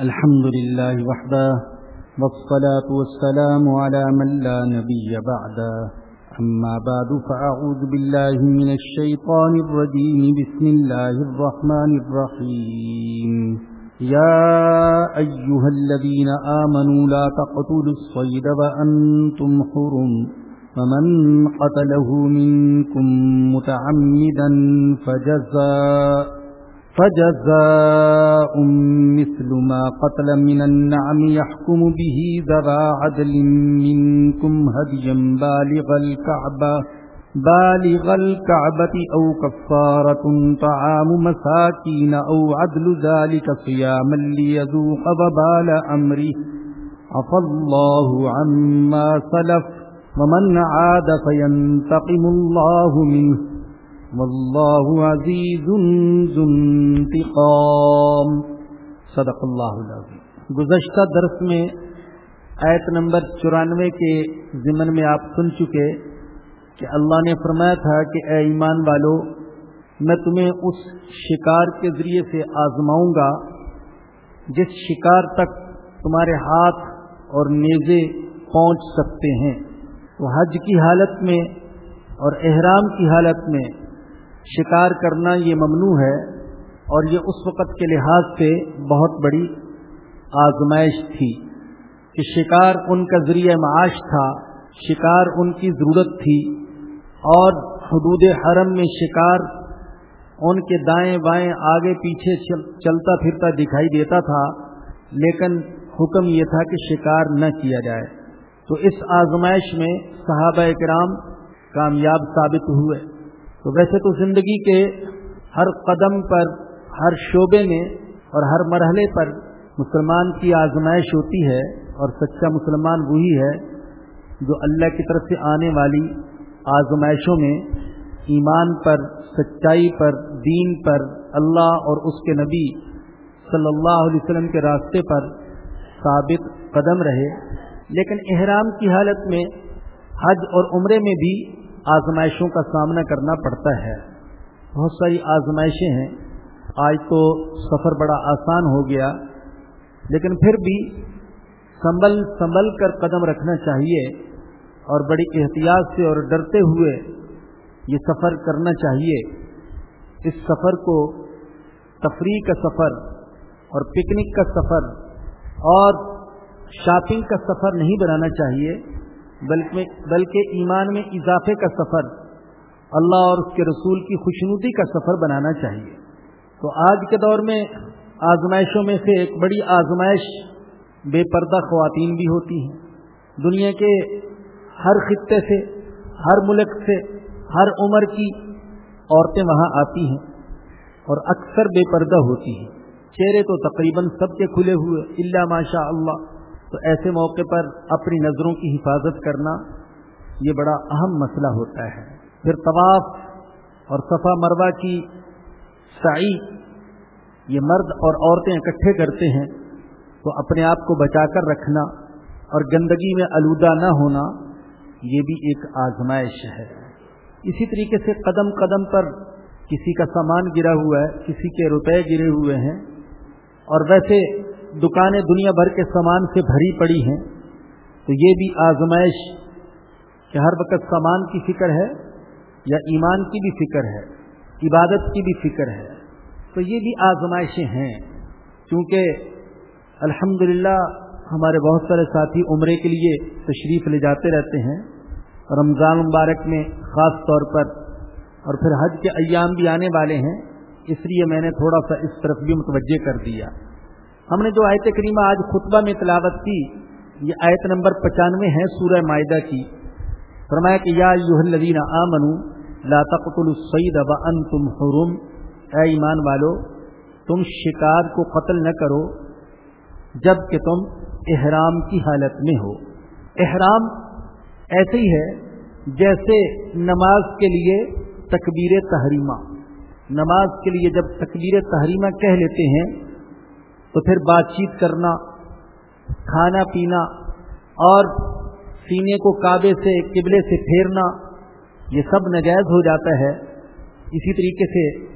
الحمد لله وحده، والصلاة والسلام على من لا نبي بعده. أما بعد، فأعوذ بالله من الشيطان الرجيم. بسم الله الرحمن الرحيم. يا أيها الذين آمنوا، لا تقتلوا الصيد وأنتم حرم. فمن قتله منكم متعمدا فجزاء فجزاء مثل ما قتل من النعم يحكم به ذرا عدل منكم هديا بالغ الكعبة بالغ الكعبة أو كفارة طعام مساكين أو عدل ذلك صياما ليذوق وبال أمره. عفى الله عما سلف، ومن عاد فينتقم الله منه. واللہ عزیز انتقام. صدق اللہ العظیم. گزشتہ درس میں آیت نمبر چورانوے کے ضمن میں آپ سن چکے کہ اللہ نے فرمایا تھا کہ اے ایمان والو، میں تمہیں اس شکار کے ذریعے سے آزماؤں گا جس شکار تک تمہارے ہاتھ اور نیزے پہنچ سکتے ہیں۔ تو حج کی حالت میں اور احرام کی حالت میں شکار کرنا یہ ممنوع ہے اور یہ اس وقت کے لحاظ سے بہت بڑی آزمائش تھی کہ شکار ان کا ذریعہ معاش تھا، شکار ان کی ضرورت تھی اور حدود حرم میں شکار ان کے دائیں بائیں آگے پیچھے چلتا پھرتا دکھائی دیتا تھا، لیکن حکم یہ تھا کہ شکار نہ کیا جائے۔ تو اس آزمائش میں صحابہ کرام کامیاب ثابت ہوئے۔ تو ویسے تو زندگی کے ہر قدم پر، ہر شعبے میں اور ہر مرحلے پر مسلمان کی آزمائش ہوتی ہے اور سچا مسلمان وہی ہے جو اللہ کی طرف سے آنے والی آزمائشوں میں ایمان پر، سچائی پر، دین پر، اللہ اور اس کے نبی صلی اللہ علیہ وسلم کے راستے پر ثابت قدم رہے۔ لیکن احرام کی حالت میں، حج اور عمرے میں بھی آزمائشوں کا سامنا کرنا پڑتا ہے۔ بہت ساری آزمائشیں ہیں۔ آج تو سفر بڑا آسان ہو گیا، لیکن پھر بھی سنبھل سنبھل کر قدم رکھنا چاہیے اور بڑی احتیاط سے اور ڈرتے ہوئے یہ سفر کرنا چاہیے۔ اس سفر کو تفریح کا سفر اور پکنک کا سفر اور شاپنگ کا سفر نہیں بنانا چاہیے۔ بلکہ بلکہ ایمان میں اضافے کا سفر، اللہ اور اس کے رسول کی خوشنودی کا سفر بنانا چاہیے۔ تو آج کے دور میں آزمائشوں میں سے ایک بڑی آزمائش بے پردہ خواتین بھی ہوتی ہیں۔ دنیا کے ہر خطے سے، ہر ملک سے، ہر عمر کی عورتیں وہاں آتی ہیں اور اکثر بے پردہ ہوتی ہیں۔ چہرے تو تقریباً سب کے کھلے ہوئے اللہ ماشاء اللہ تو ایسے موقع پر اپنی نظروں کی حفاظت کرنا یہ بڑا اہم مسئلہ ہوتا ہے۔ پھر طواف اور صفا مروا کی سعی، یہ مرد اور عورتیں اکٹھے کرتے ہیں تو اپنے آپ کو بچا کر رکھنا اور گندگی میں آلودہ نہ ہونا، یہ بھی ایک آزمائش ہے۔ اسی طریقے سے قدم قدم پر کسی کا سامان گرا ہوا ہے، کسی کے روپے گرے ہوئے ہیں اور ویسے دکانیں دنیا بھر کے سامان سے بھری پڑی ہیں، تو یہ بھی آزمائش کہ ہر وقت سامان کی فکر ہے یا ایمان کی بھی فکر ہے، عبادت کی بھی فکر ہے۔ تو یہ بھی آزمائشیں ہیں۔ کیونکہ الحمد ہمارے بہت سارے ساتھی عمرے کے لیے تشریف لے جاتے رہتے ہیں۔ رمضان مبارک میں خاص طور پر اور پھر حج کے ایام بھی آنے والے ہیں، اس لیے میں نے تھوڑا سا اس طرف بھی متوجہ کر دیا۔ ہم نے جو آیت کریمہ آج خطبہ میں تلاوت کی، یہ آیت نمبر پچانوے ہے سورہ معدہ کی۔ فرمایا کہ یا یوہ الذین آمنو لا تقتلوا الصید وانتم حرم۔ اے ایمان والو، تم شکار کو قتل نہ کرو، جبکہ تم احرام کی حالت میں ہو۔ احرام ایسے ہی ہے جیسے نماز کے لیے تکبیر تحریمہ۔ نماز کے لیے جب تکبیر تحریمہ کہہ لیتے ہیں تو پھر بات چیت کرنا، کھانا پینا اور سینے کو کعبے سے، قبلے سے پھیرنا، یہ سب نجائز ہو جاتا ہے۔ اسی طریقے سے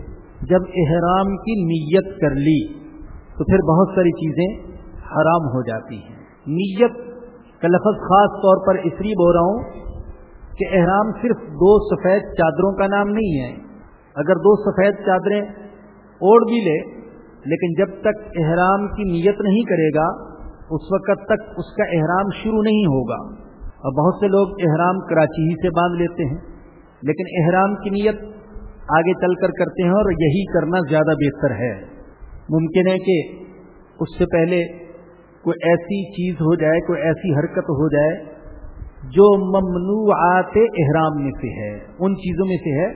جب احرام کی نیت کر لی، تو پھر بہت ساری چیزیں حرام ہو جاتی ہیں۔ نیت کا لفظ خاص طور پر اس لیے بول رہا ہوں کہ احرام صرف دو سفید چادروں کا نام نہیں ہے۔ اگر دو سفید چادریں اوڑھ بھی لے لیکن جب تک احرام کی نیت نہیں کرے گا، اس وقت تک اس کا احرام شروع نہیں ہوگا۔ اور بہت سے لوگ احرام کراچی ہی سے باندھ لیتے ہیں۔ لیکن احرام کی نیت آگے چل کر کرتے ہیں اور یہی کرنا زیادہ بہتر ہے۔ ممکن ہے کہ اس سے پہلے کوئی ایسی چیز ہو جائے، کوئی ایسی حرکت ہو جائے جو ممنوعات احرام میں سے ہے۔ ان چیزوں میں سے ہے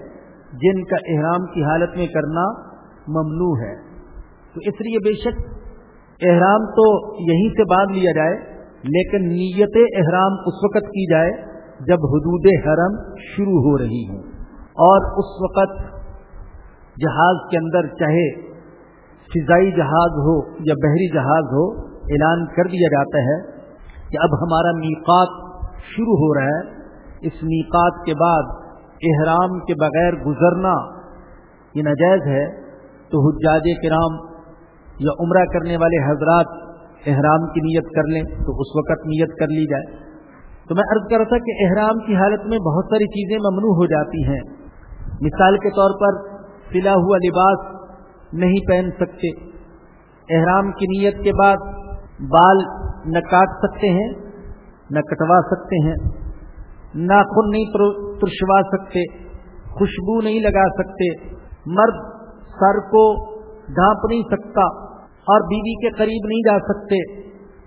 جن کا احرام کی حالت میں کرنا ممنوع ہے۔ تو اس لیے بے شک احرام تو یہیں سے باندھ لیا جائے، لیکن نیت احرام اس وقت کی جائے جب حدود حرم شروع ہو رہی ہوں۔ اور اس وقت جہاز کے اندر چاہے فضائی جہاز ہو یا بحری جہاز ہو، اعلان کر دیا جاتا ہے کہ اب ہمارا میقات شروع ہو رہا ہے۔ اس میقات کے بعد احرام کے بغیر گزرنا یہ نجائز ہے۔ تو حجاج کرام یا عمرہ کرنے والے حضرات احرام کی نیت کر لیں تو اس وقت نیت کر لی جائے۔ تو میں عرض کر رہا تھا کہ احرام کی حالت میں بہت ساری چیزیں ممنوع ہو جاتی ہیں۔ مثال کے طور پر سلا ہوا لباس نہیں پہن سکتے۔ احرام کی نیت کے بعد بال نہ کاٹ سکتے ہیں، نہ کٹوا سکتے ہیں ناخن نہیں ترشوا سکتے، خوشبو نہیں لگا سکتے۔ مرد سر کو ڈھانپ نہیں سکتا اور بیوی کے قریب نہیں جا سکتے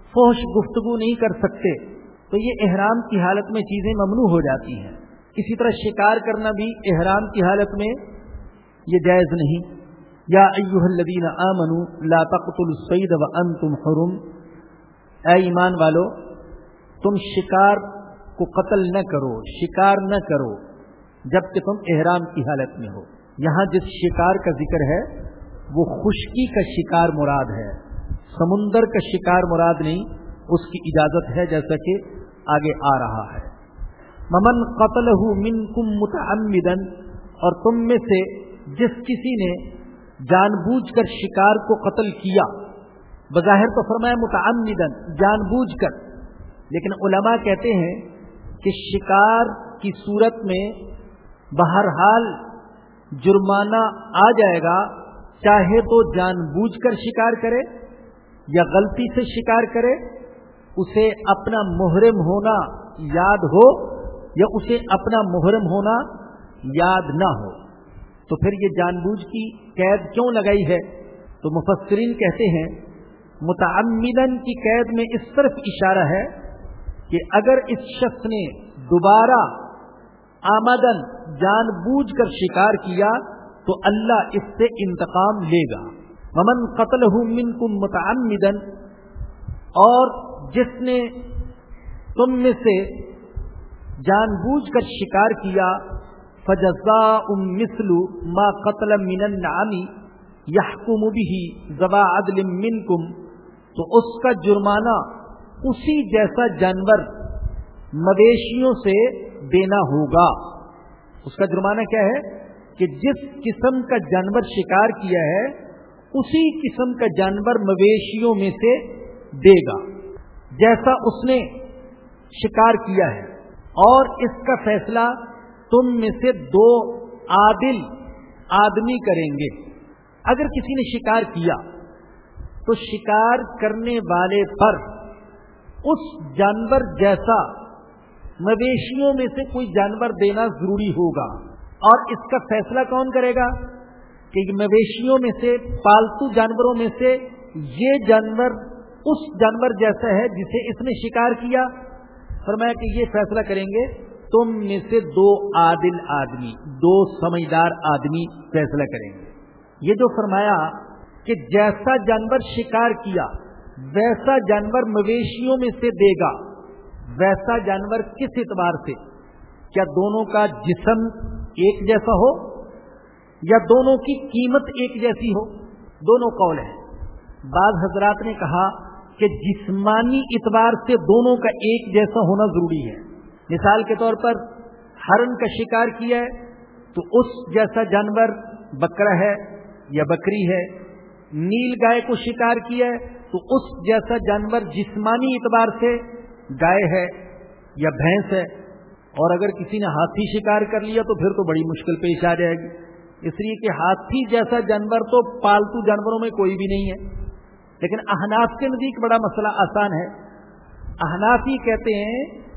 فوش گفتگو نہیں کر سکتے، تو یہ احرام کی حالت میں چیزیں ممنوع ہو جاتی ہیں۔ اسی طرح شکار کرنا بھی احرام کی حالت میں یہ جائز نہیں۔ یا ایوہ الذین آمنوا لا تقتلوا الصید وانتم حرم۔ اے ایمان والو، تم شکار کو قتل نہ کرو، شکار نہ کرو جبکہ تم احرام کی حالت میں ہو۔ یہاں جس شکار کا ذکر ہے وہ خشکی کا شکار مراد ہے، سمندر کا شکار مراد نہیں، اس کی اجازت ہے جیسا کہ آگے آ رہا ہے۔ ممن قتل من کم متعمدن اور تم میں سے جس کسی نے جان بوجھ کر شکار کو قتل کیا، بظاہر تو فرمایا متعمدن جان بوجھ کر۔ لیکن علماء کہتے ہیں کہ شکار کی صورت میں بہرحال جرمانہ آ جائے گا چاہے تو جان بوجھ کر شکار کرے یا غلطی سے شکار کرے، اسے اپنا محرم ہونا یاد ہو یا اسے اپنا محرم ہونا یاد نہ ہو۔ تو پھر یہ جان بوجھ کی قید کیوں لگائی ہے؟ تو مفسرین کہتے ہیں، متعمدن کی قید میں اس طرف اشارہ ہے کہ اگر اس شخص نے دوبارہ آمدن جان بوجھ کر شکار کیا تو اللہ اس سے انتقام لے گا۔ ممن قتل من کم متعمدن اور جس نے تم میں سے جان بوجھ کر شکار کیا فجزا ام مسلو ما قتل من النعمی یحکم بھی زبا عدل منکم تو اس کا جرمانہ اسی جیسا جانور مویشیوں سے دینا ہوگا۔ اس کا جرمانہ کیا ہے؟ کہ جس قسم کا جانور شکار کیا ہے، اسی قسم کا جانور مویشیوں میں سے دے گا، جیسا اس نے شکار کیا ہے۔ اور اس کا فیصلہ تم میں سے دو عادل آدمی کریں گے۔ اگر کسی نے شکار کیا، تو شکار کرنے والے پر اس جانور جیسا مویشیوں میں سے کوئی جانور دینا ضروری ہوگا۔ اور اس کا فیصلہ کون کرے گا کہ مویشیوں میں سے، پالتو جانوروں میں سے یہ جانور اس جانور جیسا ہے جسے اس نے شکار کیا؟ فرمایا کہ یہ فیصلہ کریں گے، تم میں سے دو عادل آدمی، دو سمجھدار آدمی فیصلہ کریں گے۔ یہ جو فرمایا کہ جیسا جانور شکار کیا، ویسا جانور مویشیوں میں سے دے گا، ویسا جانور کس اعتبار سے؟ کیا دونوں کا جسم ایک جیسا ہو یا دونوں کی قیمت ایک جیسی ہو، دونوں قول ہیں۔ بعض حضرات نے کہا کہ جسمانی اعتبار سے دونوں کا ایک جیسا ہونا ضروری ہے۔ مثال کے طور پر ہرن کا شکار کیا ہے تو اس جیسا جانور بکرا ہے یا بکری ہے، نیل گائے کو شکار کیا ہے تو اس جیسا جانور جسمانی اعتبار سے گائے ہے یا بھینس ہے۔ اور اگر کسی نے ہاتھی شکار کر لیا تو پھر تو بڑی مشکل پیش آ جائے گی۔ اس لیے کہ ہاتھی جیسا جانور تو پالتو جانوروں میں کوئی بھی نہیں ہے۔ لیکن احناف کے نزدیک بڑا مسئلہ آسان ہے۔ احناف ہی کہتے ہیں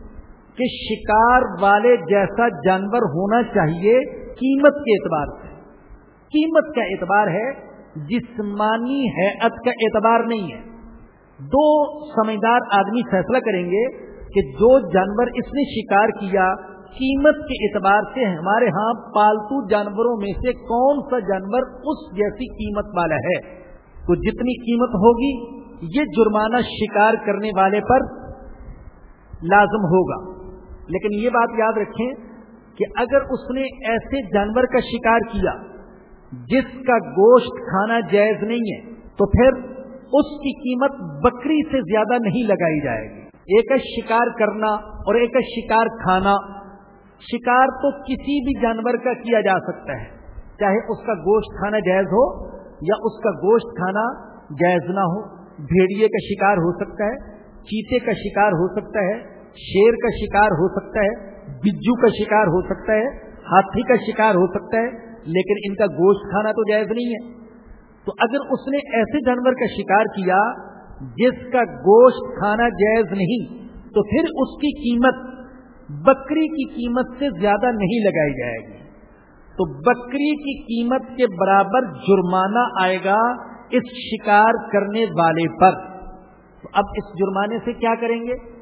کہ شکار والے جیسا جانور ہونا چاہیے قیمت کے اعتبار سے۔ قیمت کا اعتبار ہے، جسمانی حیت کا اعتبار نہیں ہے۔ دو سمجھدار آدمی فیصلہ کریں گے کہ جو جانور اس نے شکار کیا، قیمت کے اعتبار سے ہمارے ہاں پالتو جانوروں میں سے کون سا جانور اس جیسی قیمت والا ہے؟ تو جتنی قیمت ہوگی، یہ جرمانہ شکار کرنے والے پر لازم ہوگا۔ لیکن یہ بات یاد رکھیں کہ اگر اس نے ایسے جانور کا شکار کیا جس کا گوشت کھانا جائز نہیں ہے، تو پھر اس کی قیمت بکری سے زیادہ نہیں لگائی جائے گی۔ ایک شکار کرنا اور ایک شکار کھانا۔ شکار تو کسی بھی جانور کا کیا جا سکتا ہے، چاہے اس کا گوشت کھانا جائز ہو یا اس کا گوشت کھانا جائز نہ ہو۔ بھیڑیے کا شکار ہو سکتا ہے، چیتے کا شکار ہو سکتا ہے، شیر کا شکار ہو سکتا ہے، بجو کا شکار ہو سکتا ہے، ہاتھی کا شکار ہو سکتا ہے، لیکن ان کا گوشت کھانا تو جائز نہیں ہے۔ تو اگر اس نے ایسے جانور کا شکار کیا جس کا گوشت کھانا جائز نہیں، تو پھر اس کی قیمت، بکری کی قیمت سے زیادہ نہیں لگائی جائے گی۔ تو بکری کی قیمت کے برابر جرمانہ آئے گا اس شکار کرنے والے پر۔ تو اب اس جرمانے سے کیا کریں گے؟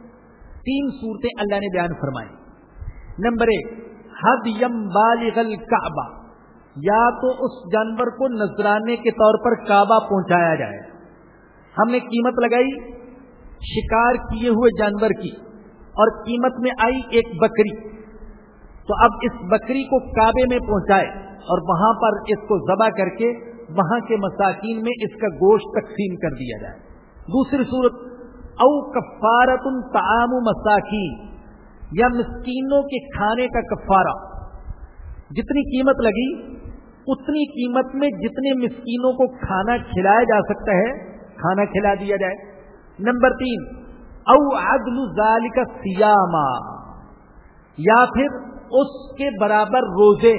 تین صورتیں اللہ نے بیان فرمائی۔ نمبر ایک، حد یم بالغل کعبہ یا تو اس جانور کو نذرانے کے طور پر کعبہ پہنچایا جائے۔ ہم نے قیمت لگائی، شکار کیے ہوئے جانور کی، اور قیمت میں آئی ایک بکری۔ تو اب اس بکری کو کعبے میں پہنچائے، اور وہاں پر اس کو ذبح کر کے وہاں کے مساکین میں اس کا گوشت تقسیم کر دیا جائے۔ دوسری صورت، او کفارت تعام مساکین، یا مسکینوں کے کھانے کا کفارہ۔ جتنی قیمت لگی، اتنی قیمت میں جتنے مسکینوں کو کھانا کھلایا جا سکتا ہے کھانا کھلا دیا جائے۔ نمبر تین، او عدل ذالک سیاما، یا پھر اس کے برابر روزے۔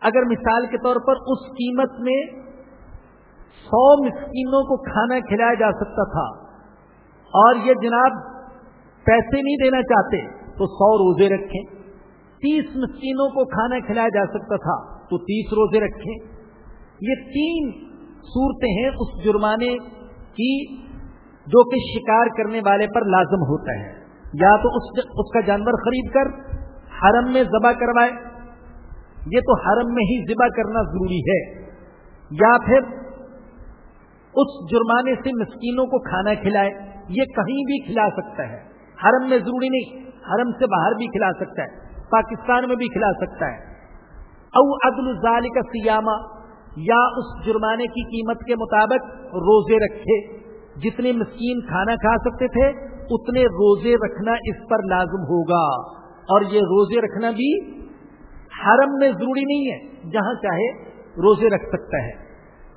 اگر مثال کے طور پر اس قیمت میں سو مسکینوں کو کھانا کھلایا جا سکتا تھا اور یہ جناب پیسے نہیں دینا چاہتے، تو سو روزے رکھیں۔ تیس مسکینوں کو کھانا کھلایا جا سکتا تھا، تو تیس روزے رکھیں۔ یہ تین صورتیں ہیں اس جرمانے کی جو کہ شکار کرنے والے پر لازم ہوتا ہے۔ یا تو اس اس کا جانور خرید کر حرم میں ذبح کروائے۔ یہ تو حرم میں ہی ذبح کرنا ضروری ہے۔ یا پھر اس جرمانے سے مسکینوں کو کھانا کھلائے۔ یہ کہیں بھی کھلا سکتا ہے۔ حرم میں ضروری نہیں، حرم سے باہر بھی کھلا سکتا ہے۔ پاکستان میں بھی کھلا سکتا ہے۔ او عدل ظال کا سیامہ۔ یا اس جرمانے کی قیمت کے مطابق روزے رکھے۔ جتنے مسکین کھانا کھا سکتے تھے، اتنے روزے رکھنا اس پر لازم ہوگا۔ اور یہ روزے رکھنا بھی حرم میں ضروری نہیں ہے، جہاں چاہے روزے رکھ سکتا ہے۔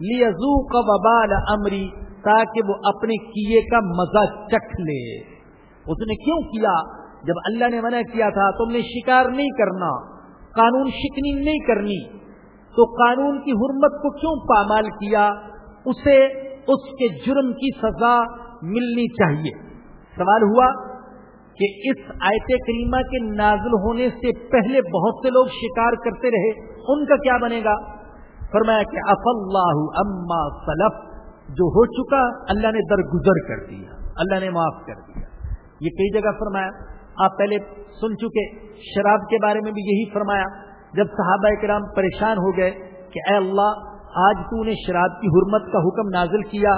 لیزو کا وبال امری، تاکہ وہ اپنے کیے کا مزہ چکھ لے۔ اس نے کیوں کیا؟ جب اللہ نے منع کیا تھا، تم نے شکار نہیں کرنا، قانون شکنی نہیں کرنی۔ تو قانون کی حرمت کو کیوں پامال کیا؟ اسے اس کے جرم کی سزا ملنی چاہیے۔ سوال ہوا کہ اس آیت کریمہ کے نازل ہونے سے پہلے بہت سے لوگ شکار کرتے رہے، ان کا کیا بنے گا؟ فرمایا کہ اف اللہ اما سلف، جو ہو چکا اللہ نے درگزر کر دیا، اللہ نے معاف کر دیا۔ یہ کئی جگہ فرمایا، آپ پہلے سن چکے، شراب کے بارے میں بھی یہی فرمایا۔ جب صحابہ کرام پریشان ہو گئے کہ اے اللہ، آج تو نے شراب کی حرمت کا حکم نازل کیا۔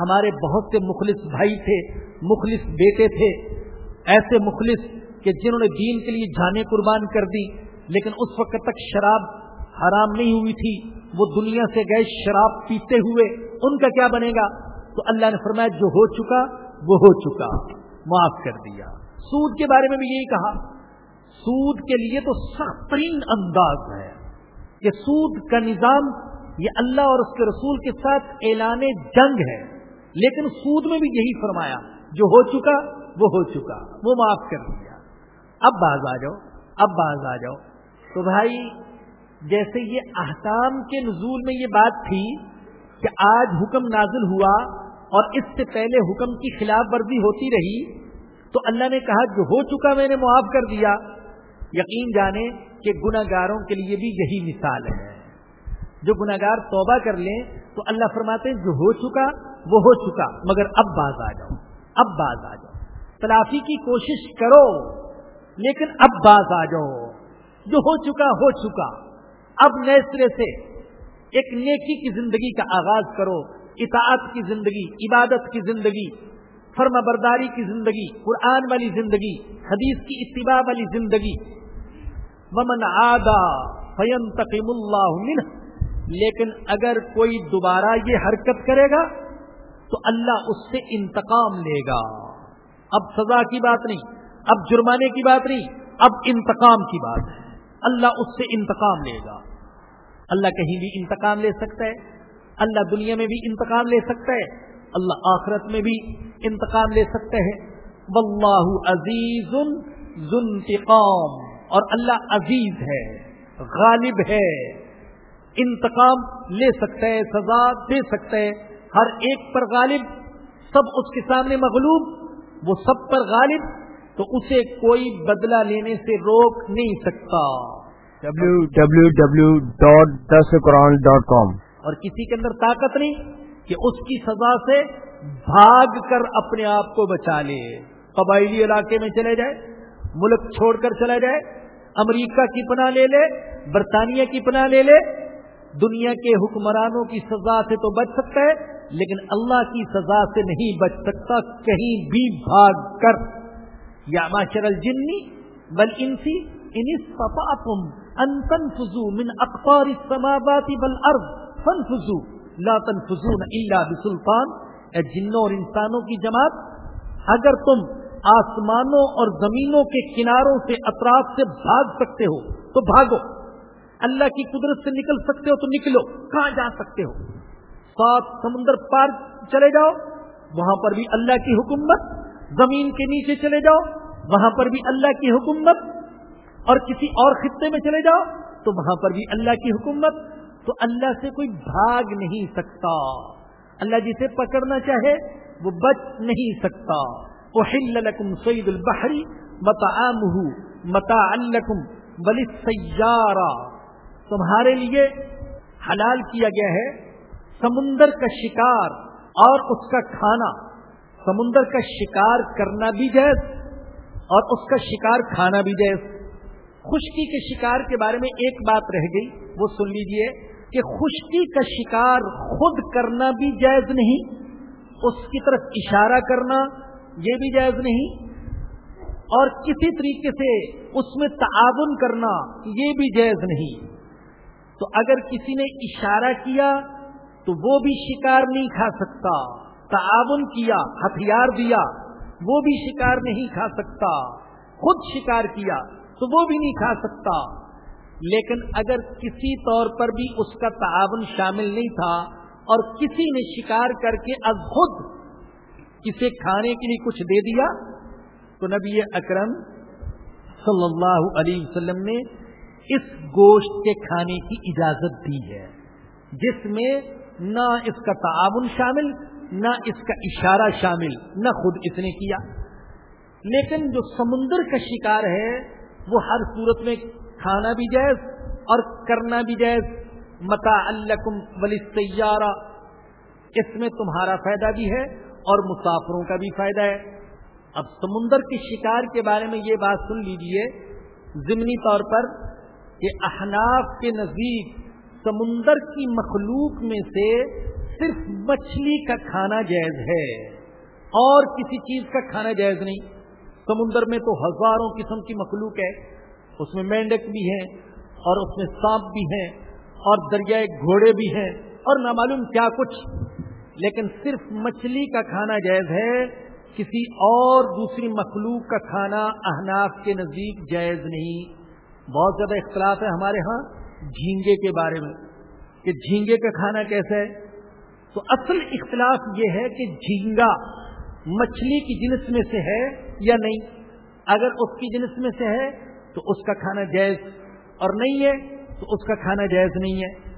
ہمارے بہت سے مخلص بھائی تھے، مخلص بیٹے تھے۔ ایسے مخلص کہ جنہوں نے دین کے لیے جانے قربان کر دی، لیکن اس وقت تک شراب حرام نہیں ہوئی تھی۔ وہ دنیا سے گئے، شراب پیتے ہوئے۔ ان کا کیا بنے گا؟ تو اللہ نے فرمایا، جو ہو چکا، وہ ہو چکا۔ معاف کر دیا۔ سود کے بارے میں بھی یہی کہا۔ سود کے لیے تو سخت ترین انداز ہے کہ سود کا نظام یہ اللہ اور اس کے رسول کے ساتھ اعلان جنگ ہے، لیکن سود میں بھی یہی فرمایا، جو ہو چکا، وہ ہو چکا، وہ معاف کر دیا۔ اب باز آ جاؤ، اب باز آ جاؤ۔ تو بھائی، جیسے یہ احکام کے نزول میں یہ بات تھی کہ آج حکم نازل ہوا اور اس سے پہلے حکم کی خلاف ورزی ہوتی رہی، تو اللہ نے کہا، جو ہو چکا میں نے معاف کر دیا۔ یقین جانے کہ گناگاروں کے لیے بھی یہی مثال ہے۔ جو گناگار توبہ کر لیں تو اللہ فرماتے ہیں، جو ہو چکا وہ ہو چکا، مگر اب باز آ جاؤ، اب باز آ جاؤ۔ تلافی کی کوشش کرو، لیکن اب باز آ جاؤ۔ جو ہو چکا ہو چکا۔ اب نئے سرے سے ایک نیکی کی زندگی کا آغاز کرو، اطاعت کی زندگی، عبادت کی زندگی فرما برداری کی زندگی، قرآن والی زندگی، حدیث کی اتباع والی زندگی۔ ومن آدا فیم تقیم اللہ منہ لیکن اگر کوئی دوبارہ یہ حرکت کرے گا، تو اللہ اس سے انتقام لے گا۔ اب سزا کی بات نہیں، اب جرمانے کی بات نہیں، اب انتقام کی بات ہے۔ اللہ اس سے انتقام لے گا۔ اللہ کہیں بھی انتقام لے سکتا ہے، اللہ دنیا میں بھی انتقام لے سکتا ہے۔ اللہ آخرت میں بھی انتقام لے سکتے ہیں۔ واللہ عزیز ذنتقام اور اللہ عزیز ہے غالب ہے۔ انتقام لے سکتے ہیں سزا دے سکتے ہیں۔ ہر ایک پر غالب سب اس کے سامنے مغلوب وہ سب پر غالب تو اسے کوئی بدلہ لینے سے روک نہیں سکتا۔ W W W dot this Quran dot com اور کسی کے اندر طاقت نہیں۔ کہ اس کی سزا سے بھاگ کر اپنے آپ کو بچا لے۔ قبائلی علاقے میں چلے جائے، ملک چھوڑ کر چلا جائے، امریکہ کی پناہ لے لے، برطانیہ کی پناہ لے لے، دنیا کے حکمرانوں کی سزا سے تو بچ سکتا ہے، لیکن اللہ کی سزا سے نہیں بچ سکتا، کہیں بھی بھاگ کر۔ یا معاشر الجنی بل انسی ان تنفذوا من اقطار السماوات والارض، فانفذوا۔ لا تنفذون الا بسلطان۔ اے جنوں اور انسانوں کی جماعت، اگر تم آسمانوں اور زمینوں کے کناروں سے اطراف سے بھاگ سکتے ہو، تو بھاگو۔ اللہ کی قدرت سے نکل سکتے ہو، تو نکلو۔ کہاں جا سکتے ہو؟ سات سمندر پار چلے جاؤ، وہاں پر بھی اللہ کی حکومت۔ زمین کے نیچے چلے جاؤ، وہاں پر بھی اللہ کی حکومت۔ اور کسی اور خطے میں چلے جاؤ، تو وہاں پر بھی اللہ کی حکومت۔ تو اللہ سے کوئی بھاگ نہیں سکتا۔ اللہ جسے پکڑنا چاہے، وہ بچ نہیں سکتا۔ لکم سعید البحری متا متا الکم بلی سیارہ تمہارے لیے حلال کیا گیا ہے۔ سمندر کا شکار اور اس کا کھانا۔ سمندر کا شکار کرنا بھی جائز اور اس کا شکار کھانا بھی جائز۔ خشکی کے شکار کے بارے میں ایک بات رہ گئی، وہ سن لیجیے۔ کہ خشکی کا شکار خود کرنا بھی جائز نہیں، اس کی طرف اشارہ کرنا یہ بھی جائز نہیں، اور کسی طریقے سے اس میں تعاون کرنا یہ بھی جائز نہیں۔ تو اگر کسی نے اشارہ کیا تو وہ بھی شکار نہیں کھا سکتا، تعاون کیا، ہتھیار دیا، وہ بھی شکار نہیں کھا سکتا، خود شکار کیا تو وہ بھی نہیں کھا سکتا۔ لیکن اگر کسی طور پر بھی اس کا تعاون شامل نہیں تھا اور کسی نے شکار کر کے از خود کسے کھانے کے لیے کچھ دے دیا، تو نبی اکرم صلی اللہ علیہ وسلم نے اس گوشت کے کھانے کی اجازت دی ہے، جس میں نہ اس کا تعاون شامل، نہ اس کا اشارہ شامل، نہ خود اس نے کیا۔ لیکن جو سمندر کا شکار ہے، وہ ہر صورت میں کھانا بھی جائز اور کرنا بھی جائز۔ متا الکم ولی سیارہ اس میں تمہارا فائدہ بھی ہے اور مسافروں کا بھی فائدہ ہے۔ اب سمندر کے شکار کے بارے میں یہ بات سن لیجیے۔ ضمنی طور پر کہ احناف کے نزدیک سمندر کی مخلوق میں سے صرف مچھلی کا کھانا جائز ہے، اور کسی چیز کا کھانا جائز نہیں۔ سمندر میں تو ہزاروں قسم کی مخلوق ہے۔ اس میں مینڈک بھی ہیں اور اس میں سانپ بھی ہیں اور دریائے گھوڑے بھی ہیں اور نامعلوم کیا کچھ۔ لیکن صرف مچھلی کا کھانا جائز ہے، کسی اور دوسری مخلوق کا کھانا احناف کے نزدیک جائز نہیں۔ بہت زیادہ اختلاف ہے ہمارے ہاں جھینگے کے بارے میں کہ جھینگے کا کھانا کیسا ہے۔ تو اصل اختلاف یہ ہے کہ جھینگا مچھلی کی جنس میں سے ہے یا نہیں۔ اگر اس کی جنس میں سے ہے تو اس کا کھانا جائز اور نہیں ہے، تو اس کا کھانا جائز نہیں ہے۔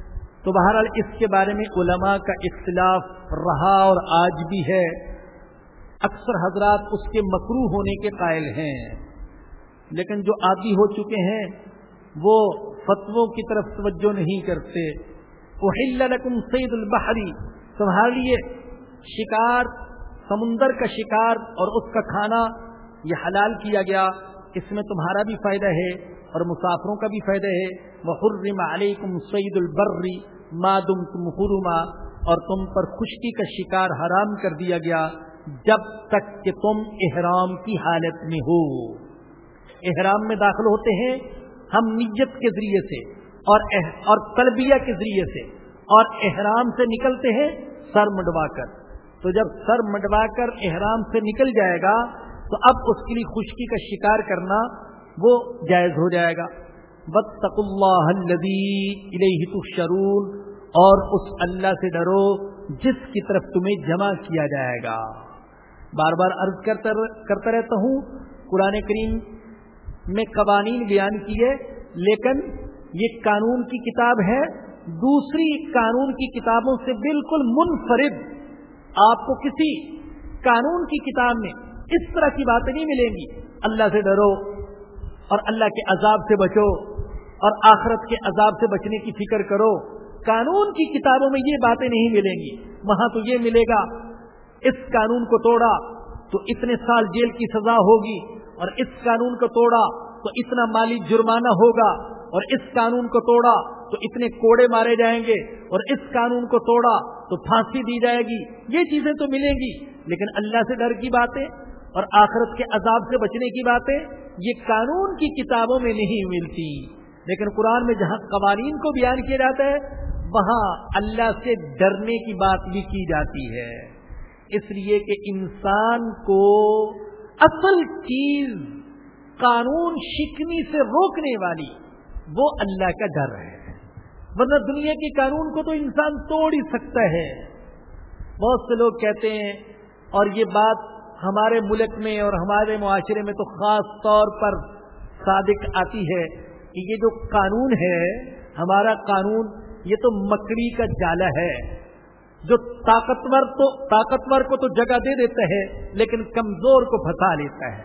تو بہرحال اس کے بارے میں علماء کا اختلاف رہا اور آج بھی ہے۔ اکثر حضرات اس کے مکرو ہونے کے قائل ہیں۔ لیکن جو عادی ہو چکے ہیں، وہ فتووں کی طرف توجہ نہیں کرتے۔ وہ سعید البحری تمہارے لیے شکار، سمندر کا شکار اور اس کا کھانا یہ حلال کیا گیا۔ اس میں تمہارا بھی فائدہ ہے اور مسافروں کا بھی فائدہ ہے۔ وہ علیکم سعید البری مادم تم حرما اور تم پر خشکی کا شکار حرام کر دیا گیا جب تک کہ تم احرام کی حالت میں ہو۔ احرام میں داخل ہوتے ہیں ہم نیت کے ذریعے سے اور اور تلبیہ کے ذریعے سے اور احرام سے نکلتے ہیں سر مڈوا کر۔ تو جب سر مڈوا کر احرام سے نکل جائے گا تو اب اس کے لیے خشکی کا شکار کرنا وہ جائز ہو جائے گا۔ بد اللہ تشرون اور اس اللہ سے ڈرو جس کی طرف تمہیں جمع کیا جائے گا۔ بار بار عرض کرتا رہتا ہوں، قرآن کریم میں قوانین بیان کیے، لیکن یہ قانون کی کتاب ہے۔ دوسری قانون کی کتابوں سے بالکل منفرد۔ آپ کو کسی قانون کی کتاب میں اس طرح کی باتیں نہیں ملیں گی۔ اللہ سے ڈرو اور اللہ کے عذاب سے بچو اور آخرت کے عذاب سے بچنے کی فکر کرو۔ قانون کی کتابوں میں یہ باتیں نہیں ملیں گی۔ وہاں تو یہ ملے گا، اس قانون کو توڑا تو اتنے سال جیل کی سزا ہوگی اور اس قانون کو توڑا تو اتنا مالی جرمانہ ہوگا اور اس قانون کو توڑا تو اتنے کوڑے مارے جائیں گے اور اس قانون کو توڑا تو پھانسی دی جائے گی۔ یہ چیزیں تو ملیں گی، لیکن اللہ سے ڈر کی باتیں اور آخرت کے عذاب سے بچنے کی باتیں یہ قانون کی کتابوں میں نہیں ملتی۔ لیکن قرآن میں جہاں قوانین کو بیان کیا جاتا ہے، وہاں اللہ سے ڈرنے کی بات بھی کی جاتی ہے۔ اس لیے کہ انسان کو اصل چیز قانون شکنی سے روکنے والی وہ اللہ کا ڈر ہے۔ ورنہ دنیا کے قانون کو تو انسان توڑ ہی سکتا ہے۔ بہت سے لوگ کہتے ہیں، اور یہ بات ہمارے ملک میں اور ہمارے معاشرے میں تو خاص طور پر صادق آتی ہے کہ یہ جو قانون ہے، ہمارا قانون یہ تو مکڑی کا جالا ہے۔ جو طاقتور تو، طاقتور کو تو جگہ دے دیتا ہے، لیکن کمزور کو پھنسا لیتا ہے۔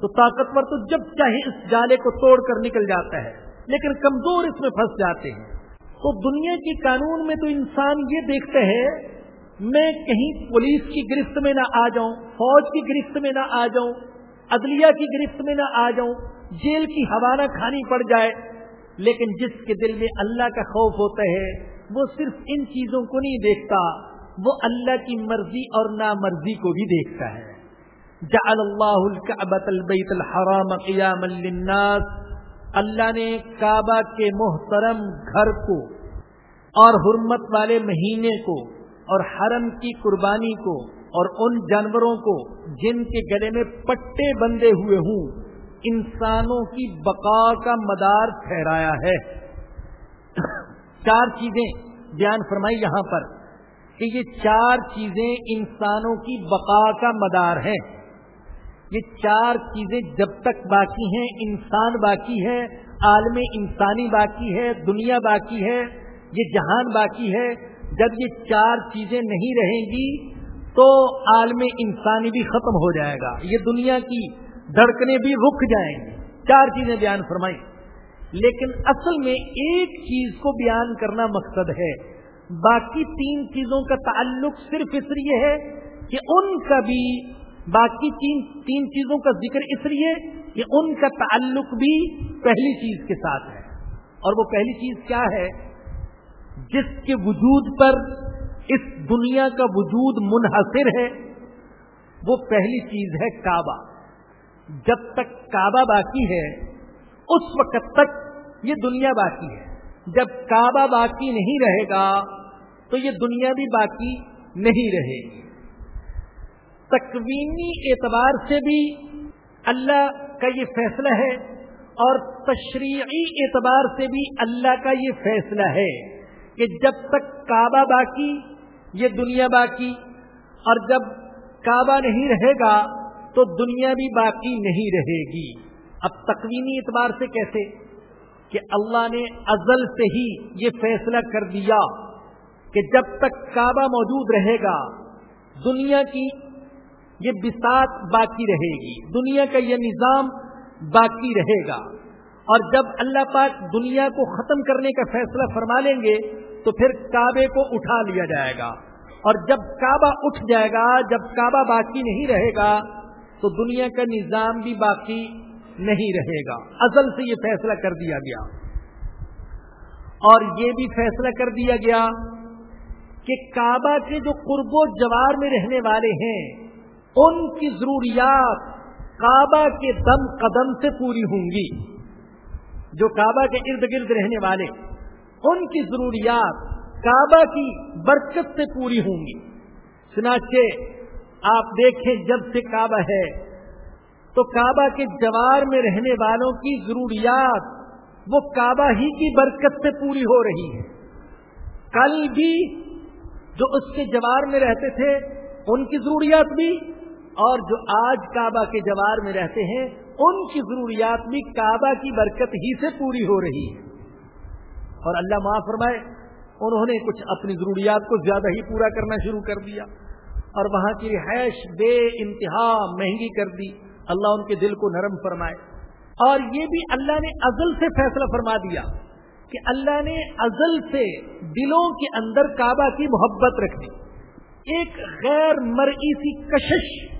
تو طاقتور تو جب چاہے اس جالے کو توڑ کر نکل جاتا ہے، لیکن کمزور اس میں پھنس جاتے ہیں۔ تو دنیا کی قانون میں تو انسان یہ دیکھتا ہے میں کہیں پولیس کی گرفت میں نہ آ جاؤں، فوج کی گرفت میں نہ آ جاؤں، عدلیہ کی گرفت میں نہ آ جاؤں، جیل کی ہوا نہ کھانی پڑ جائے، لیکن جس کے دل میں اللہ کا خوف ہوتا ہے، وہ صرف ان چیزوں کو نہیں دیکھتا، وہ اللہ کی مرضی اور نامرضی کو بھی دیکھتا ہے۔ جعل اللہ البیت الحرام قیام للناس۔ اللہ نے کعبہ کے محترم گھر کو اور حرمت والے مہینے کو اور حرم کی قربانی کو اور ان جانوروں کو جن کے گلے میں پٹے بندے ہوئے ہوں، انسانوں کی بقا کا مدار ٹھہرایا ہے۔ چار چیزیں بیان فرمائی یہاں پر کہ یہ چار چیزیں انسانوں کی بقا کا مدار ہے یہ چار چیزیں جب تک باقی ہیں، انسان باقی ہے، عالم انسانی باقی ہے، دنیا باقی ہے، یہ جہان باقی ہے جب یہ چار چیزیں نہیں رہیں گی تو عالم انسانی بھی ختم ہو جائے گا۔ یہ دنیا کی دھڑکنے بھی رک جائیں گے چار چیزیں بیان فرمائی لیکن اصل میں ایک چیز کو بیان کرنا مقصد ہے۔ باقی تین چیزوں کا تعلق صرف اس لیے ہے کہ ان کا بھی باقی تین تین چیزوں کا ذکر اس لیے کہ ان کا تعلق بھی پہلی چیز کے ساتھ ہے۔ اور وہ پہلی چیز کیا ہے؟ جس کے وجود پر اس دنیا کا وجود منحصر ہے، وہ پہلی چیز ہے کعبہ۔ جب تک کعبہ باقی ہے، اس وقت تک یہ دنیا باقی ہے۔ جب کعبہ باقی نہیں رہے گا، تو یہ دنیا بھی باقی نہیں رہے گی۔ تکوینی اعتبار سے بھی اللہ کا یہ فیصلہ ہے اور تشریعی اعتبار سے بھی اللہ کا یہ فیصلہ ہے۔ کہ جب تک کعبہ باقی، یہ دنیا باقی، اور جب کعبہ نہیں رہے گا تو دنیا بھی باقی نہیں رہے گی۔ اب تکوینی اعتبار سے کیسے؟ کہ اللہ نے ازل سے ہی یہ فیصلہ کر دیا کہ جب تک کعبہ موجود رہے گا، دنیا کی یہ بساط باقی رہے گی، دنیا کا یہ نظام باقی رہے گا۔ اور جب اللہ پاک دنیا کو ختم کرنے کا فیصلہ فرما لیں گے تو پھر کعبے کو اٹھا لیا جائے گا۔ اور جب کعبہ اٹھ جائے گا، جب کعبہ باقی نہیں رہے گا، تو دنیا کا نظام بھی باقی نہیں رہے گا۔ ازل سے یہ فیصلہ کر دیا گیا۔ اور یہ بھی فیصلہ کر دیا گیا کہ کعبہ کے جو قرب و جوار میں رہنے والے ہیں، ان کی ضروریات کعبہ کے دم قدم سے پوری ہوں گی۔ جو کعبہ کے ارد گرد رہنے والے ان کی ضروریات کعبہ کی برکت سے پوری ہوں گی۔ سناچے آپ دیکھیں جب سے کعبہ ہے، تو کعبہ کے جوار میں رہنے والوں کی ضروریات وہ کعبہ ہی کی برکت سے پوری ہو رہی ہے کل بھی جو اس کے جوار میں رہتے تھے، ان کی ضروریات بھی، اور جو آج کعبہ کے جوار میں رہتے ہیں، ان کی ضروریات بھی کعبہ کی برکت ہی سے پوری ہو رہی ہے اور اللہ معاف فرمائے، انہوں نے کچھ اپنی ضروریات کو زیادہ ہی پورا کرنا شروع کر دیا اور وہاں کی رہائش بے انتہا مہنگی کر دی۔ اللہ ان کے دل کو نرم فرمائے۔ اور یہ بھی اللہ نے ازل سے فیصلہ فرما دیا کہ اللہ نے ازل سے دلوں کے اندر کعبہ کی محبت رکھ دی۔ ایک غیر مرئی سی کشش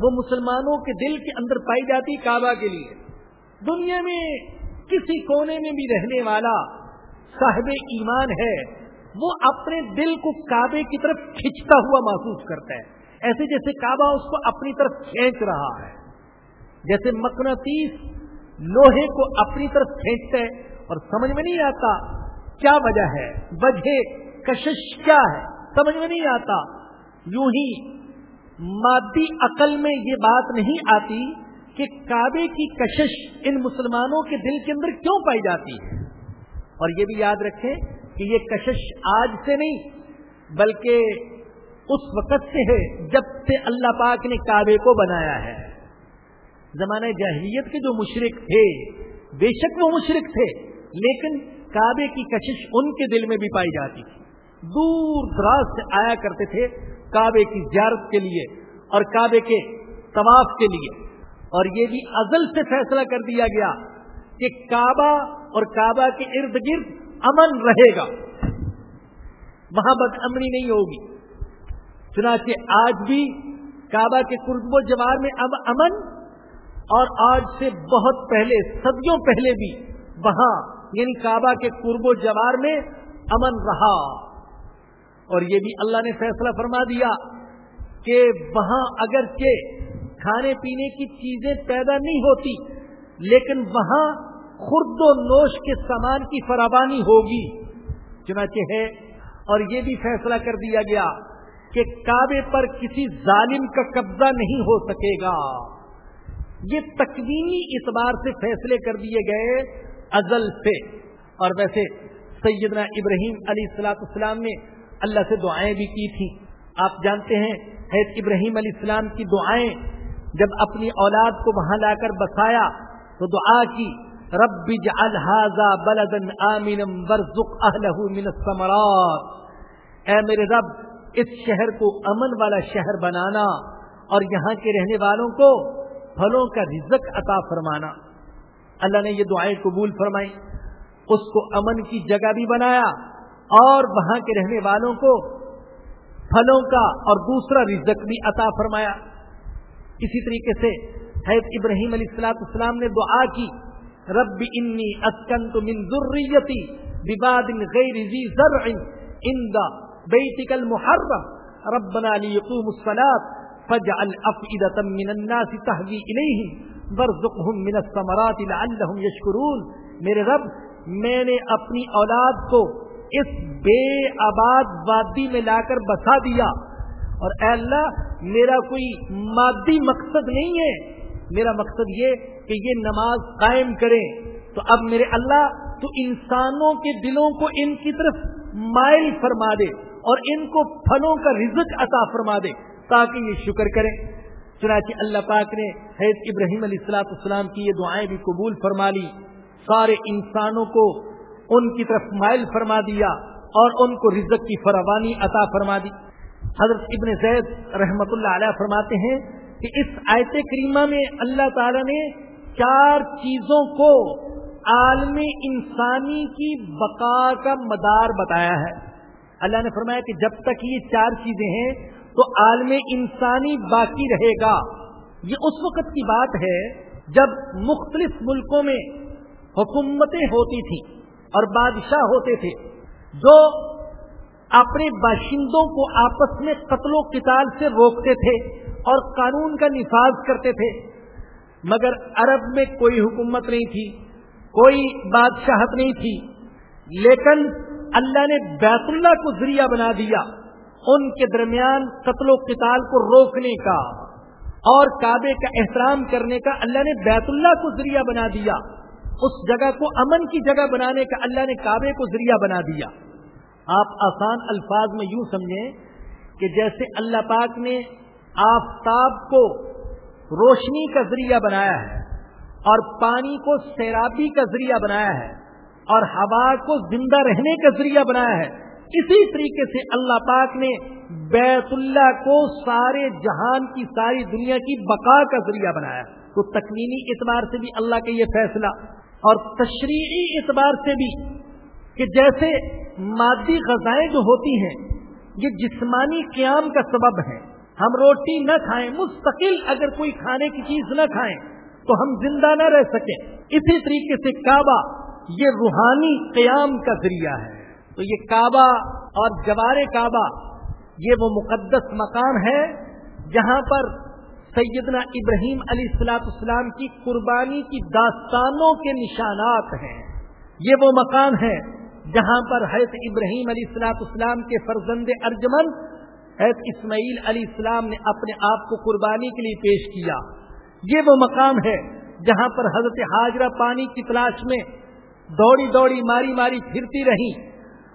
وہ مسلمانوں کے دل کے اندر پائی جاتی کعبہ کے لیے۔ دنیا میں کسی کونے میں بھی رہنے والا صاحب ایمان ہے، وہ اپنے دل کو کعبے کی طرف کھینچتا ہوا محسوس کرتا ہے۔ ایسے جیسے کعبہ اس کو اپنی طرف کھینچ رہا ہے۔ جیسے مقناطیس لوہے کو اپنی طرف کھینچتے اور سمجھ میں نہیں آتا کیا وجہ ہے، وجہ کشش کیا ہے؟ سمجھ میں نہیں آتا۔ یوں ہی مادی عقل میں یہ بات نہیں آتی کہ کعبے کی کشش ان مسلمانوں کے دل کے اندر کیوں پائی جاتی ہے؟ اور یہ بھی یاد رکھیں کہ یہ کشش آج سے نہیں، بلکہ اس وقت سے ہے جب سے اللہ پاک نے کعبے کو بنایا ہے۔ زمانہ جاہلیت کے جو مشرق تھے، بے شک وہ مشرق تھے، لیکن کعبے کی کشش ان کے دل میں بھی پائی جاتی تھی۔ دور دراز سے آیا کرتے تھے کعبے کی زیارت کے لیے اور کعبے کے طواف کے لیے۔ اور یہ بھی ازل سے فیصلہ کر دیا گیا کہ کعبہ اور کعبہ کے ارد گرد امن رہے گا۔ وہاں بد امنی نہیں ہوگی۔ چنانچہ آج بھی کعبہ کے قرب و جوار میں اب امن اور آج سے بہت پہلے، صدیوں پہلے بھی وہاں یعنی کعبہ کے قرب و جوار میں امن رہا۔ اور یہ بھی اللہ نے فیصلہ فرما دیا کہ وہاں اگر کہ کھانے پینے کی چیزیں پیدا نہیں ہوتی، لیکن وہاں خرد و نوش کے سامان کی فراوانی ہوگی۔ چنانچہ ہے، اور یہ بھی فیصلہ کر دیا گیا کہ کعبے پر کسی ظالم کا قبضہ نہیں ہو سکے گا۔ یہ تکوینی اعتبار سے فیصلے کر دیے گئے ازل سے۔ اور ویسے سیدنا ابراہیم علیہ السلاط اسلام نے اللہ سے دعائیں بھی کی تھیں۔ آپ جانتے ہیں حید ابراہیم علیہ السلام کی دعائیں جب اپنی اولاد کو وہاں لا کر بسایا تو دعا کی۔ رب بلدن من الثمرات۔ اے میرے رب، اس شہر کو امن والا شہر بنانا اور یہاں کے رہنے والوں کو پھلوں کا رزق عطا فرمانا۔ اللہ نے یہ دعائیں قبول فرمائی اس کو امن کی جگہ بھی بنایا اور وہاں کے رہنے والوں کو پھلوں کا اور دوسرا رزق بھی عطا فرمایا۔ اسی طریقے سے حید ابراہیم علیہ السلاط اسلام نے دعا کی۔ رب انی اسکنت من ذریتی بباد غیر ذی زرع عند بیتک المحرم. ربنا لیقوم الصلاة فجعل افئدة من الناس تهوی الیہم ورزقهم من الثمرات لعلهم یشکرون. میرے رب، میں نے اپنی اولاد کو اس بے آباد وادی میں لا کر بسا دیا اور اے اللہ، میرا کوئی مادی مقصد نہیں ہے. میرا مقصد یہ کہ یہ نماز قائم کریں۔ تو اب میرے اللہ، تو انسانوں کے دلوں کو ان کی طرف مائل فرما دے اور ان کو پھلوں کا رزق عطا فرما دے تاکہ یہ شکر کریں۔ چنانچہ اللہ پاک نے حید ابراہیم علیہ السلاط السلام کی یہ دعائیں بھی قبول فرما لی۔ سارے انسانوں کو ان کی طرف مائل فرما دیا اور ان کو رزق کی فراوانی عطا فرما دی۔ حضرت ابن زید رحمت اللہ علیہ فرماتے ہیں کہ اس آیت کریمہ میں اللہ تعالی نے چار چیزوں کو عالم انسانی کی بقا کا مدار بتایا ہے۔ اللہ نے فرمایا کہ جب تک یہ چار چیزیں ہیں تو عالم انسانی باقی رہے گا۔ یہ اس وقت کی بات ہے جب مختلف ملکوں میں حکومتیں ہوتی تھیں اور بادشاہ ہوتے تھے جو اپنے باشندوں کو آپس میں قتل و قتال سے روکتے تھے اور قانون کا نفاذ کرتے تھے۔ مگر عرب میں کوئی حکومت نہیں تھی، کوئی بادشاہت نہیں تھی۔ لیکن اللہ نے بیت اللہ کو ذریعہ بنا دیا، ان کے درمیان قتل و قتال کو روکنے کا اور کعبے کا احترام کرنے کا اللہ نے بیت اللہ کو ذریعہ بنا دیا۔ اس جگہ کو امن کی جگہ بنانے کا اللہ نے کعبے کو ذریعہ بنا دیا۔ آپ آسان الفاظ میں یوں سمجھیں کہ جیسے اللہ پاک نے آفتاب کو روشنی کا ذریعہ بنایا ہے، اور پانی کو سیرابی کا ذریعہ بنایا ہے، اور ہوا کو زندہ رہنے کا ذریعہ بنایا ہے۔ اسی طریقے سے اللہ پاک نے بیت اللہ کو سارے جہان کی، ساری دنیا کی بقا کا ذریعہ بنایا۔ تو تکمینی اعتبار سے بھی اللہ کا یہ فیصلہ، اور تشریعی اعتبار سے بھی کہ جیسے مادی غذائیں جو ہوتی ہیں، یہ جسمانی قیام کا سبب ہے ہم روٹی نہ کھائیں، مستقل اگر کوئی کھانے کی چیز نہ کھائیں، تو ہم زندہ نہ رہ سکیں۔ اسی طریقے سے کعبہ، یہ روحانی قیام کا ذریعہ ہے۔ تو یہ کعبہ اور جوار کعبہ، یہ وہ مقدس مقام ہے جہاں پر سیدنا ابراہیم علی السلاط اسلام کی قربانی کی داستانوں کے نشانات ہیں۔ یہ وہ مکان ہے جہاں پر حیث ابراہیم علی السلاط اسلام کے فرزند ارجمن اسماعیل علی السلام نے اپنے آپ کو قربانی کے لیے پیش کیا۔ یہ وہ مقام ہے جہاں پر حضرت حاجرہ پانی کی تلاش میں دوڑی دوڑی ماری ماری پھرتی رہی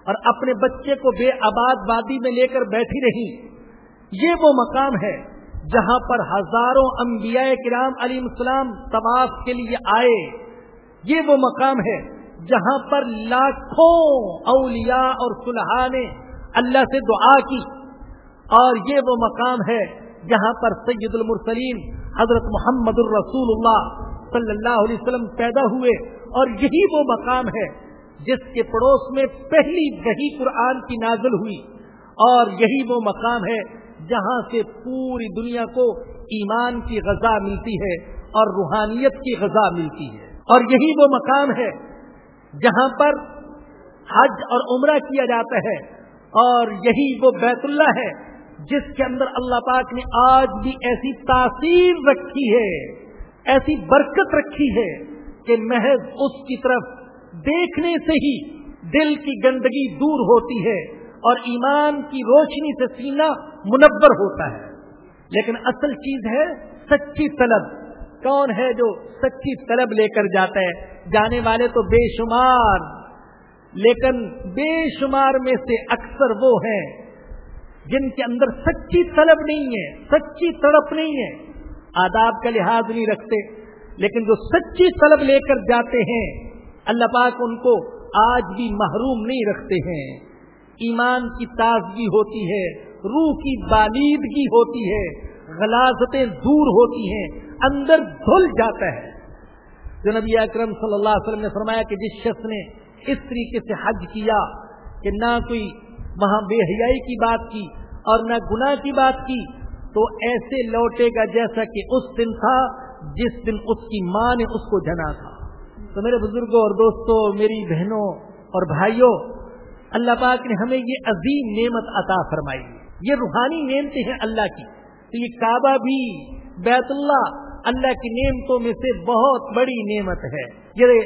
اور اپنے بچے کو بے آباد وادی میں لے کر بیٹھی رہی یہ وہ مقام ہے جہاں پر ہزاروں انبیاء کرام علی السلام طواف کے لیے آئے۔ یہ وہ مقام ہے جہاں پر لاکھوں اولیاء اور صلحاء نے اللہ سے دعا کی۔ اور یہ وہ مقام ہے جہاں پر سید المرسلین حضرت محمد الرسول اللہ صلی اللہ علیہ وسلم پیدا ہوئے اور یہی وہ مقام ہے جس کے پڑوس میں پہلی وہی قرآن کی نازل ہوئی اور یہی وہ مقام ہے جہاں سے پوری دنیا کو ایمان کی غذا ملتی ہے اور روحانیت کی غذا ملتی ہے اور یہی وہ مقام ہے جہاں پر حج اور عمرہ کیا جاتا ہے اور یہی وہ بیت اللہ ہے جس کے اندر اللہ پاک نے آج بھی ایسی تاثیر رکھی ہے، ایسی برکت رکھی ہے کہ محض اس کی طرف دیکھنے سے ہی دل کی گندگی دور ہوتی ہے اور ایمان کی روشنی سے سینہ منور ہوتا ہے۔ لیکن اصل چیز ہے سچی طلب۔ کون ہے جو سچی طلب لے کر جاتا ہے؟ جانے والے تو بے شمار، لیکن بے شمار میں سے اکثر وہ ہیں جن کے اندر سچی طلب نہیں ہے، سچی تڑپ نہیں ہے، آداب کا لحاظ نہیں رکھتے، لیکن جو سچی طلب لے کر جاتے ہیں، اللہ پاک ان کو آج بھی محروم نہیں رکھتے ہیں۔ ایمان کی تازگی ہوتی ہے، روح کی بالیدگی ہوتی ہے غلازتیں دور ہوتی ہیں، اندر دھل جاتا ہے۔ جو نبی اکرم صلی اللہ علیہ وسلم نے فرمایا کہ جس شخص نے اس طریقے سے حج کیا کہ نہ کوئی وہاں بے حیائی کی بات کی اور نہ گناہ کی بات کی، تو ایسے لوٹے گا جیسا کہ اس دن تھا، جس دن اس کی ماں نے اس کو جنا تھا۔ تو میرے بزرگوں اور دوستوں، میری بہنوں اور بھائیوں، اللہ پاک نے ہمیں یہ عظیم نعمت عطا فرمائی۔ یہ روحانی نعمتیں ہیں اللہ کی۔ تو یہ کعبہ بھی، بیت اللہ اللہ کی نعمتوں میں سے بہت بڑی نعمت ہے۔ یہ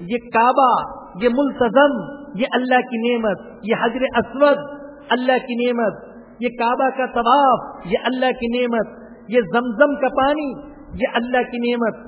یہ کعبہ، یہ ملتظم یہ اللہ کی نعمت، یہ حضر اسود، اللہ کی نعمت، یہ کعبہ کا طواف، یہ اللہ کی نعمت، یہ زمزم کا پانی، یہ اللہ کی نعمت۔